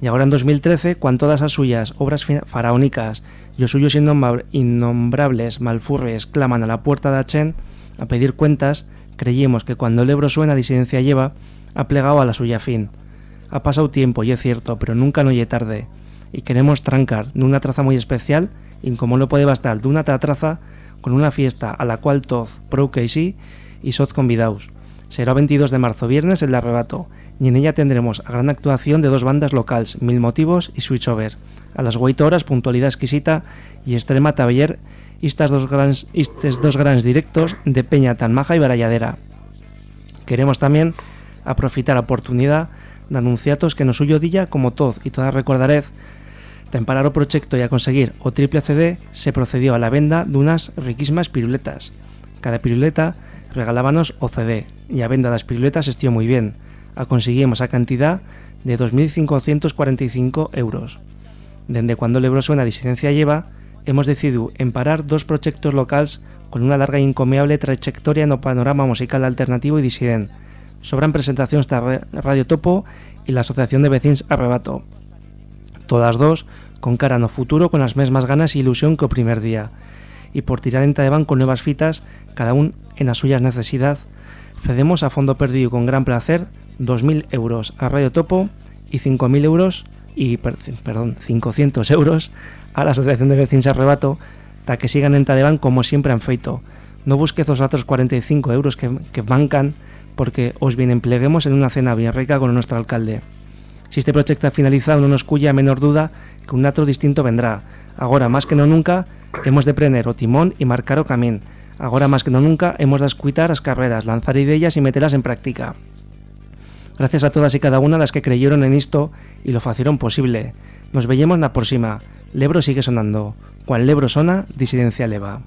Y ahora en 2013, cuando todas as suyas obras faraónicas y os suyos innombrables malfurres claman a la puerta de Achen a pedir cuentas, creyemos que cuando el Ebro suena disidencia lleva, ha plegado a la suya fin. Ha pasado tiempo, y es cierto, pero nunca no lle tarde. Y queremos trancar de una traza muy especial, y como no puede bastar de una traza, con una fiesta a la cual toz, prou que sí, y soz convidaos. Será el 22 de marzo viernes el arrebato, y en ella tendremos a gran actuación de dos bandas locales, Mil Motivos y Switchover. A las 8 horas, puntualidad exquisita y extrema taller estas dos grandes, estos dos grandes directos de Peña tan maja y baralladera. Queremos también aprovechar la oportunidad de anunciatos que nos suyo dilla como toz y toda recordarez Temparar o proyecto y a conseguir o triple CD se procedió a la venda de unas riquísimas piruletas. Cada piruleta regalábanos o CD y a venda das piruletas estió muy bien. A conseguimos a cantidad de 2.545 euros. Dende cuando el Ebro suena disidencia lleva, hemos decidido emparar dos proyectos locales con una larga e encomiable trayectoria no panorama musical alternativo y disidente. Sobran presentaciones de Ra- Radio Topo y la Asociación de Vecins Arrebato. Todas dos con cara no futuro con las mesmas ganas e ilusión que o primer día. Y por tirar en Taeban con nuevas fitas, cada un en las suyas necesidad, cedemos a fondo perdido con gran placer 2.000 euros a Radio Topo y 5.000 euros y per- perdón, 500 euros a la Asociación de Vecinos Arrebato para que sigan en Tadeban como siempre han feito. No busques os otros 45 euros que, mancan porque os bien empleguemos en una cena bien rica con nuestro alcalde. Si este proyecto ha finalizado, no nos cuya menor duda que un otro distinto vendrá. Ahora, más que no nunca, hemos de prender o timón y marcar o camín. Ahora, más que no nunca, hemos de escuitar las carreras, lanzar ideas y meterlas en práctica. Gracias a todas y cada una las que creyeron en esto y lo hicieron posible. Nos veíamos la próxima. Lebro sigue sonando. Quan l'Ebro sona, disidencia leva.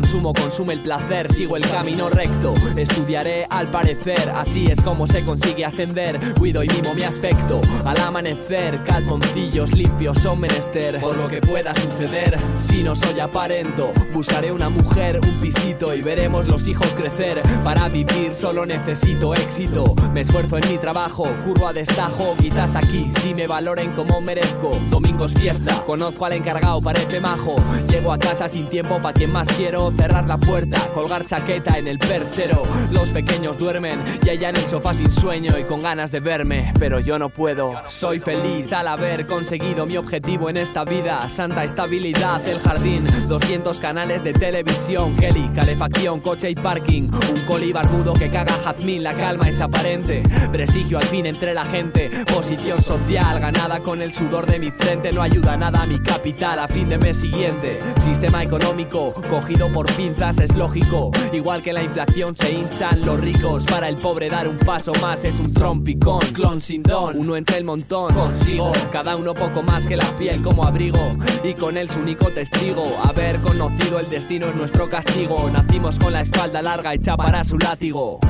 Consumo consume el placer, sigo el camino recto. Estudiaré al parecer, así es como se consigue ascender. Cuido y mimo mi aspecto. Al amanecer, calzoncillos limpios son menester. Por lo que pueda suceder, si no soy aparento, buscaré una mujer, un pisito y veremos los hijos crecer. Para vivir solo necesito éxito. Me esfuerzo en mi trabajo, curro a destajo. Quizás aquí si me valoren como merezco. Domingos fiesta, conozco al encargado, parece majo. Llego a casa sin tiempo pa' quien más quiero. Cerrar la puerta, colgar chaqueta en el perchero. Los pequeños duermen y ella en el sofá sin sueño y con ganas de verme. Pero yo no puedo. Soy feliz al haber conseguido mi objetivo en esta vida. Santa estabilidad, el jardín. 200 canales de televisión. Kelly, calefacción, coche y parking. Un coli barbudo que caga jazmín. La calma es aparente. Prestigio al fin entre la gente. Posición social ganada con el sudor de mi frente. No ayuda nada a mi capital a fin de mes siguiente. Sistema económico cogido por pinzas es lógico. Igual que la inflación se hinchan los ricos. Para el pobre dar un paso más es un trompicón. Clon sin don, uno entre el montón. Consigo cada uno poco más que la piel como abrigo. Y con él su único testigo. Haber conocido el destino es nuestro castigo. Nacimos con la espalda larga hecha para su látigo.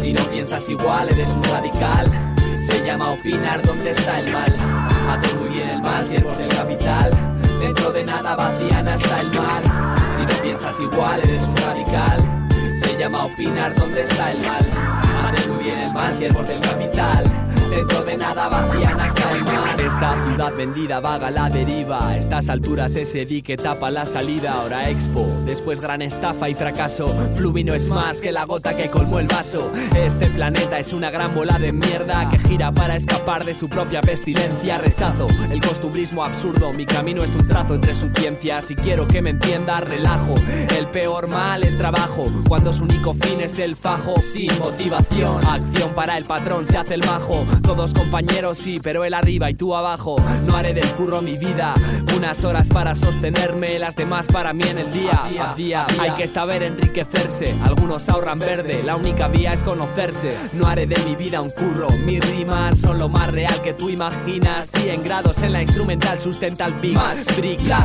Si no piensas igual, eres un radical. Se llama opinar dónde está el mal. Hace muy bien el mal, siervos del capital. Dentro de nada vacían hasta el mar. Si no piensas igual, eres un radical. Se llama opinar dónde está el mal. Hace muy bien el mal, siervos del capital. Dentro de nada vacían hasta el mar. Esta ciudad vendida vaga la deriva. Estas alturas ese dique tapa la salida. Ahora expo, después gran estafa y fracaso. Fluvino es más que la gota que colmó el vaso. Este planeta es una gran bola de mierda que gira para escapar de su propia pestilencia. Rechazo el costumbrismo absurdo. Mi camino es un trazo entre su ciencia. Si quiero que me entienda, relajo. El peor mal, el trabajo. Cuando su único fin es el fajo. Sin motivación, acción para el patrón se hace el majo. Todos compañeros, sí, pero él arriba y tú abajo. No haré del curro mi vida. Unas horas para sostenerme, las demás para mí en el día. A día hay que saber enriquecerse. Algunos ahorran verde, la única vía es conocerse. No haré de mi vida un curro. Mis rimas son lo más real que tú imaginas. 100 grados en la instrumental sustenta el pic. Más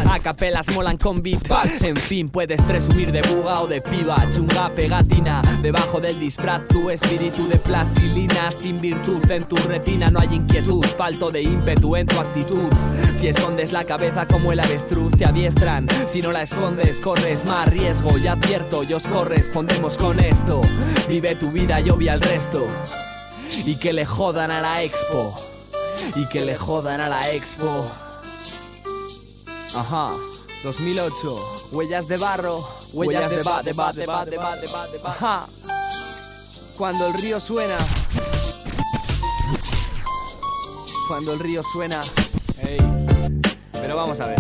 a capelas molan con beat. En fin, puedes presumir de buga o de piba. Chunga pegatina, debajo del disfraz tu espíritu de plastilina. Sin virtud en tu retina no hay inquietud. Falto de ímpetu en tu actitud. Si escondes la cabeza como el avestruz, te adiestran. Si no la escondes, corres más riesgo. Ya advierto, y os correspondemos con esto. Vive tu vida y obvia el resto. Y que le jodan a la expo. Y que le jodan a la expo. Ajá. 2008, huellas de barro, huellas, de ba, de ba, de ba, de ba, de ba. Ajá. Cuando el río suena. Cuando el río suena. Ey. Pero vamos a ver.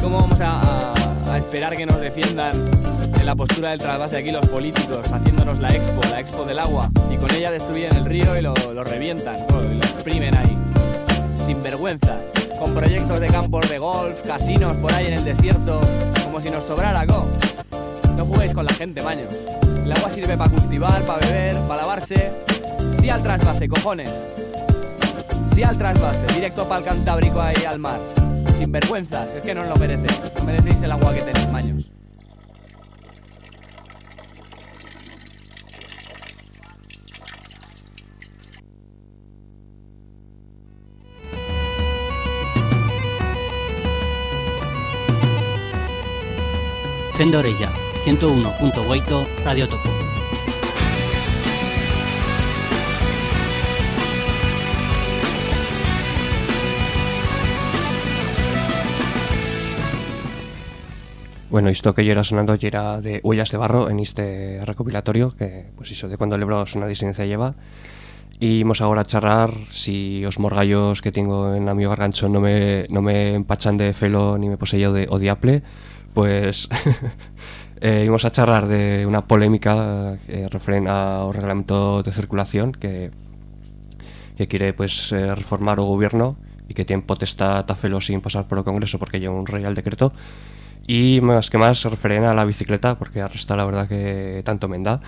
¿Cómo vamos a, esperar que nos defiendan en la postura del trasvase aquí los políticos, haciéndonos la expo, la expo del agua? Y con ella destruyen el río y lo, revientan, y lo exprimen ahí. Sin vergüenza. Con proyectos de campos de golf, casinos por ahí en el desierto. Como si nos sobrara, co. No juguéis con la gente, maño. El agua sirve para cultivar, para beber, para lavarse. Sí al trasvase, cojones. Sí al trasvase, directo para el Cantábrico ahí al mar. Sin vergüenzas, es que no os lo merecéis. No merecéis el agua que tenéis, maños. Fendo Orella, 101.8 Radio Topo. Bueno, esto que yo era sonando ya era de Huellas de Barro en este recopilatorio, que pues eso, de cuando lebros una disidencia lleva. Y vamos ahora a charrar si os morgallos que tengo en la mi gargancho no me, no me empachan de felo ni me poseyo de odiaple, pues eh, íbamos a charrar de una polémica eh, referente ao reglamento de circulación que, que quiere pues eh, reformar o gobierno y que tiene potestad a felo sin pasar por el Congreso porque lleva un real decreto y más que más se refieren a la bicicleta porque resta la verdad que tanto me da.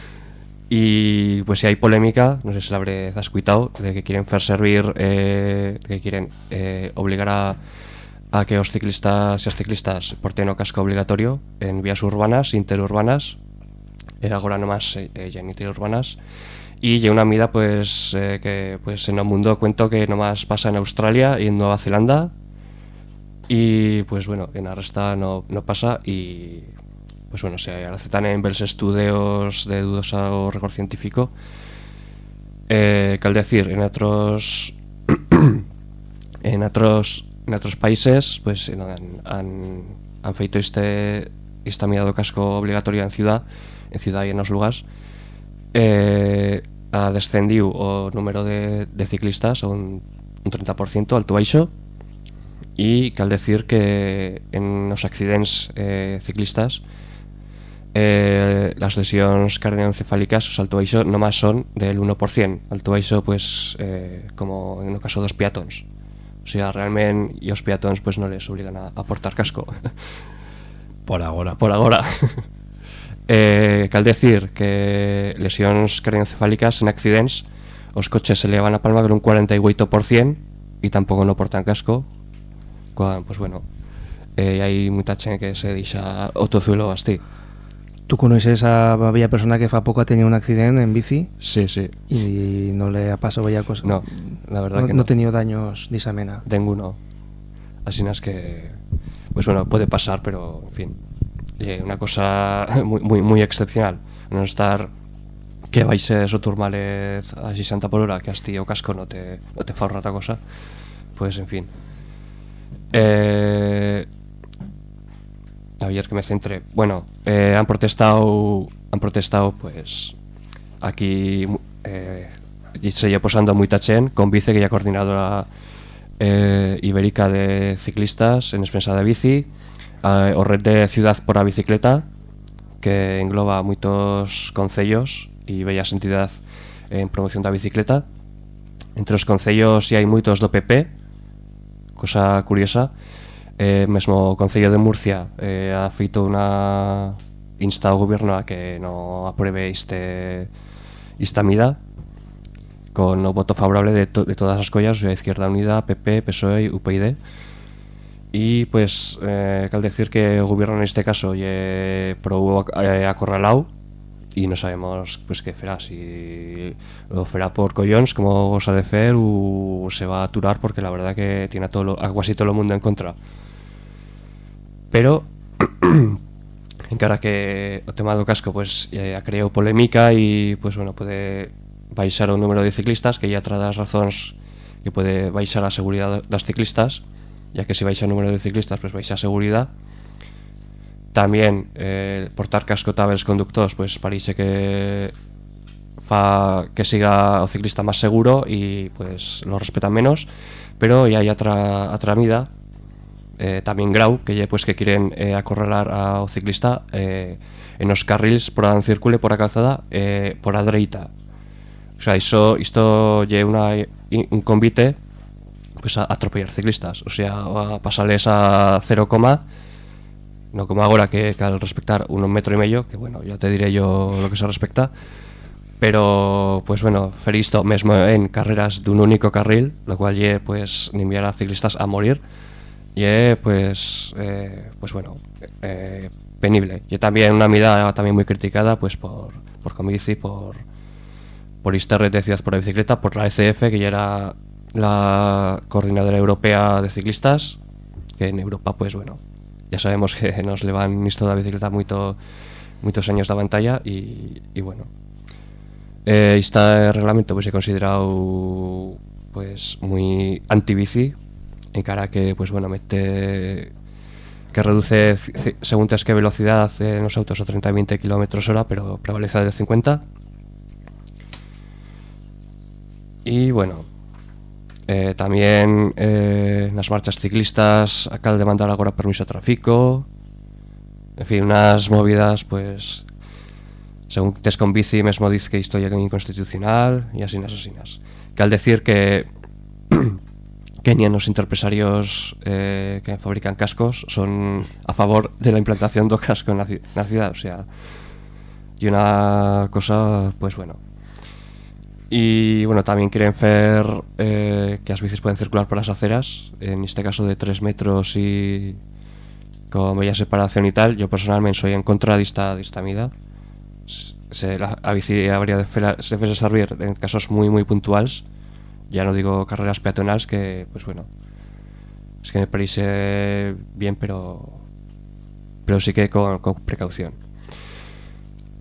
Y pues si hay polémica no sé si la habré escuchado de que quieren hacer servir eh, que quieren eh, obligar a, a que los ciclistas y los ciclistas porten o casco obligatorio en vías urbanas interurbanas eh, agora nomás eh, eh, en interurbanas. Y ya una medida pues eh, que pues en el mundo cuento que nomás pasa en Australia y en Nueva Zelanda y pues bueno, en la resta no, no pasa y pues bueno, se aceptan en los estudios de dudosa o rigor científico. Eh, que al decir en otros en otros en otros países pues han, han, feito este esta medida do casco obligatorio en ciudad en ciudad y en los lugares eh, ha descendido o número de, de ciclistas a un, un 30% alto baixo y cal decir que en los accidentes eh, ciclistas eh, las lesiones cardioencefálicas os alto baixo nomás son del 1% alto baixo pues eh, como en el caso dos peatons o sea realmente y los peatons pues no les obligan a, a portar casco. Por ahora. por agora eh, cal decir que lesiones cardioencefálicas en accidentes os coches se elevan a palma con un 48% y tampoco no portan casco Pues bueno eh, hai moita xente que se deixa o tozuelo así ¿Tú conoces a aquella persona que fa poco ha tenido un accidente en bici sí, sí, y no le ha pasado bella cosa? no, la verdad no, que no no, ha tenido daños de esa mena. tengo uno. Así es que pues bueno, puede pasar pero en fin eh, una cosa muy, muy, muy excepcional. No estar que vais o turmalez a 60 por hora que hasti o casco no te, no te fa otra cosa pues en fin eh, a ver que me centre. Bueno, eh, han protestado han protestado pues aquí eh, y se lle posando moita chen con Vice que é a coordinadora eh, ibérica de ciclistas en expensa de bici eh, o red de Ciudad por a Bicicleta que engloba moitos concellos e bellas entidades en promoción da bicicleta. Entre os concellos si hai moitos do PP cosa curiosa eh, mesmo o Concello de Murcia eh, ha feito unha insta ao goberno a que no apruebe este esta mida con o voto favorable de, to de todas as collas, sea, Izquierda Unida, PP, PSOE e UPyD. E, pues, eh, cal decir que o goberno neste caso lle probou eh, acorralao e non sabemos pues, que ferá, si o ferá por collóns como goza de fer ou se va a aturar porque la verdad que tiene a, todo lo, a o mundo en contra. Pero encara que o tema do casco pues, eh, ha creado polémica e pues, bueno, pode baixar o número de ciclistas que ya outra das razóns que pode baixar a seguridade das ciclistas ya que se baixa o número de ciclistas pues baixa a seguridade tamén eh, portar casco tabels conductores pues parece que fa que siga o ciclista máis seguro e pues lo respetan menos. Pero ya hai outra outra mida eh, tamén grau que lle pues que quieren eh, acorralar ao ciclista eh, en os carrils por a circule por a calzada eh, por a dereita o sea, iso, isto lle una, un convite pues a atropellar ciclistas. O sea, a pasarles a 0, no como agora que cal respectar un metro y medio que bueno, ya te diré yo lo que se respecta. Pero pues bueno, fer isto mesmo en carreras dun único carril lo cual lle pues enviar a ciclistas a morir y pues eh, pues bueno eh, penible. Y también una medida también muy criticada pues por por Comici por por esta red de ciudad por la bicicleta por la ECF que ya era la coordinadora europea de ciclistas que en Europa pues bueno ya sabemos que nos le van isto da bicicleta moito moitos años da pantalla e bueno eh, este reglamento pues, é considerado pues moi antibici en cara que pues bueno mete que reduce según test qué velocidad en los autos a 30-20 km hora, pero prevalece del 50. Y bueno, eh, también eh, marchas ciclistas acal de mandar agora permiso de tráfico en fin, unas movidas pues según tes con bici mesmo dice que isto é inconstitucional e así nas asinas que al decir que ni los empresarios eh, que fabrican cascos son a favor de la implantación do casco en la, ci- na ciudad, o sea, y una cosa, pues bueno. Y bueno, también quieren hacer eh, que las bicis pueden circular por las aceras, en este caso de 3 metros y con bella separación y tal. Yo personalmente soy en contra de esta, de esta medida. Se, la, a bici habría de, fer- se debe servir en casos muy muy puntuales ya no digo carreras peatonales que pues bueno es que me parece bien pero pero sí que con, con precaución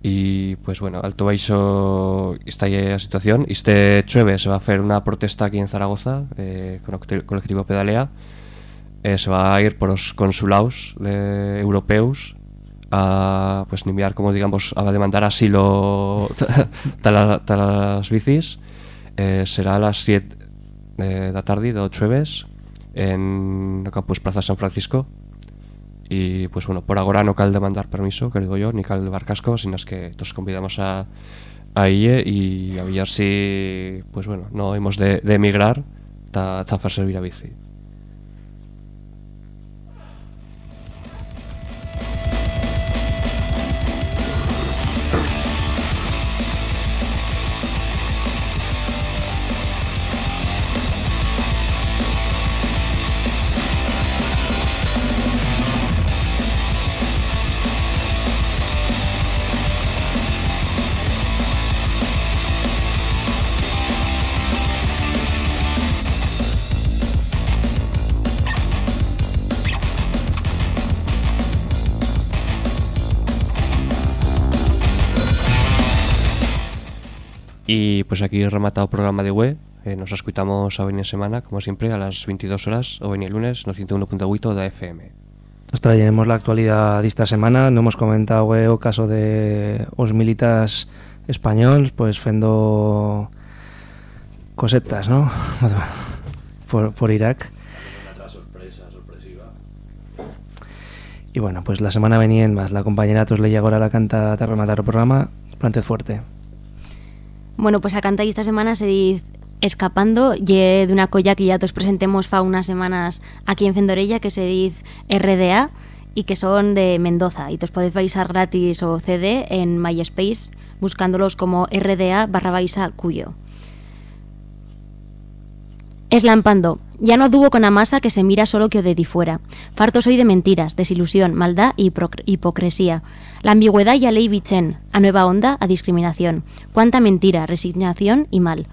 y pues bueno alto baixo está ahí la situación. Este chueve se va a hacer una protesta aquí en Zaragoza eh, con el colectivo Pedalea. Eh, se va a ir por los consulados eh, europeos a pues enviar como digamos a demandar asilo tal las bicis. Eh, será a las 7 eh, da tarde do Chueves en o campus Plaza San Francisco y pues bueno, por agora no cal demandar permiso, que digo yo, ni cal levar casco, sino es que nos convidamos a, a ille y a ver si pues bueno, no hemos de, de emigrar ta, ta fer servir a bici. Y pues aquí rematado el programa de web. Eh, nos escuchamos a venir semana, como siempre, a las 22 horas o venir lunes, no 101.8 da FM. Nos traeremos la actualidad de esta semana. No hemos comentado eh, o caso de os militas españoles, pues fendo cosetas, ¿no? por, por Irak. Y bueno, pues la semana venía más. La compañera Tos leía ahora la canta de rematar el programa. Plantez fuerte. Bueno, pues a cantar esta semana se dice Escapando, y de una colla que ya os presentemos fa unas semanas aquí en Fendorella, que se dice RDA y que son de Mendoza. Y os podéis baisar gratis o CD en MySpace buscándolos como RDA barra baisa cuyo. Eslampando. Ya no dubo con Amasa que se mira solo que o de di fuera. Farto soy de mentiras, desilusión, maldad y hipocresía. La ambigüedad ya ley bichen, a nueva onda, a discriminación. Cuánta mentira, resignación y mal.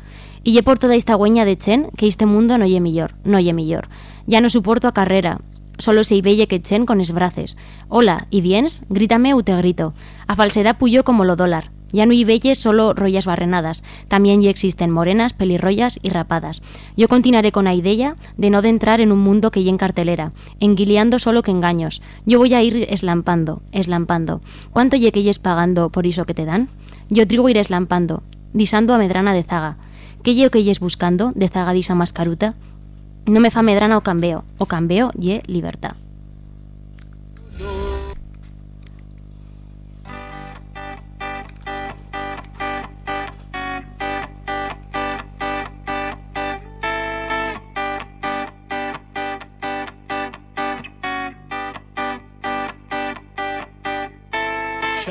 Y ye por toda esta hueña de chen que este mundo no ye millor, no ye millor. Ya no soporto a carrera, solo se belle que chen con esbraces. Hola, ¿y viens? Grítame u te grito. A falsedad puyo como lo dólar. Ya no hay belles solo rollas barrenadas, también ya existen morenas, pelirrollas y rapadas. Yo continuaré con la idea de no de entrar en un mundo que ya en cartelera, enguileando solo que engaños. Yo voy a ir eslampando, eslampando. ¿Cuánto ye que pagando por iso que te dan? Yo trigo ir eslampando, disando a medrana de zaga. ¿Qué ye o que yes buscando de zaga disa mascaruta? No me fa medrana o cambeo, o cambeo ye libertad.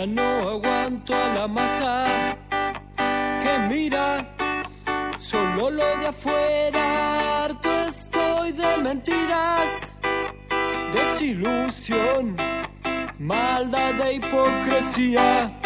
Ya no aguanto a la masa que mira solo lo de afuera. Harto estoy de mentiras, desilusión, maldad e hipocresía.